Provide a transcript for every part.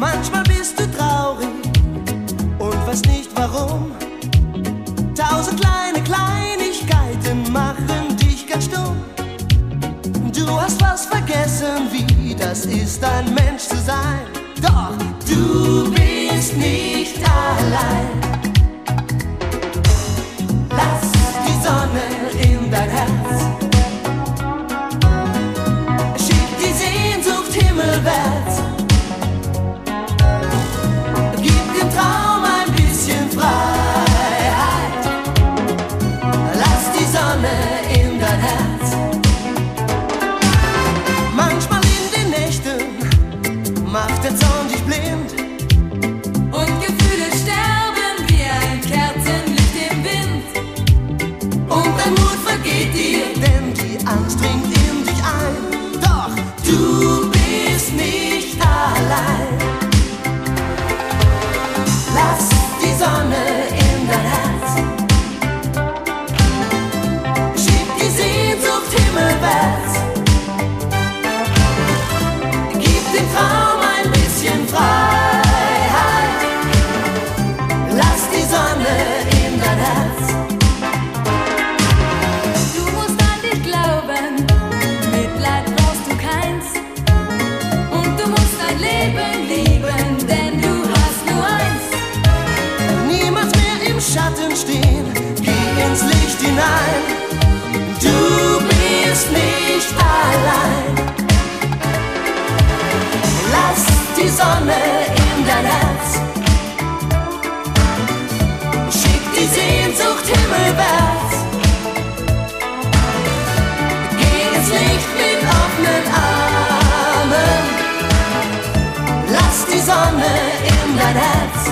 Manchmal bist du traurig und weißt nicht warum. Tausend kleine Kleinigkeiten machen dich ganz stumm. Du hast was vergessen, wie das ist, ein Mensch zu sein. Doch du bist Sehnsucht himmelwärts. Gib dem Traum ins Licht hinein. Du bist nicht allein. Lass die Sonne in dein Herz. Schick die Sehnsucht himmelwärts. Geh ins Licht mit offenen Armen. Lass die Sonne in dein Herz.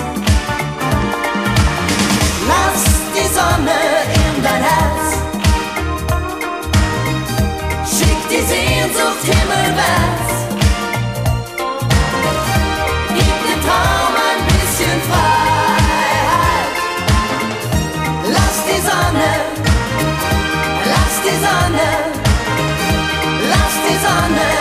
is on earth, lost is on earth.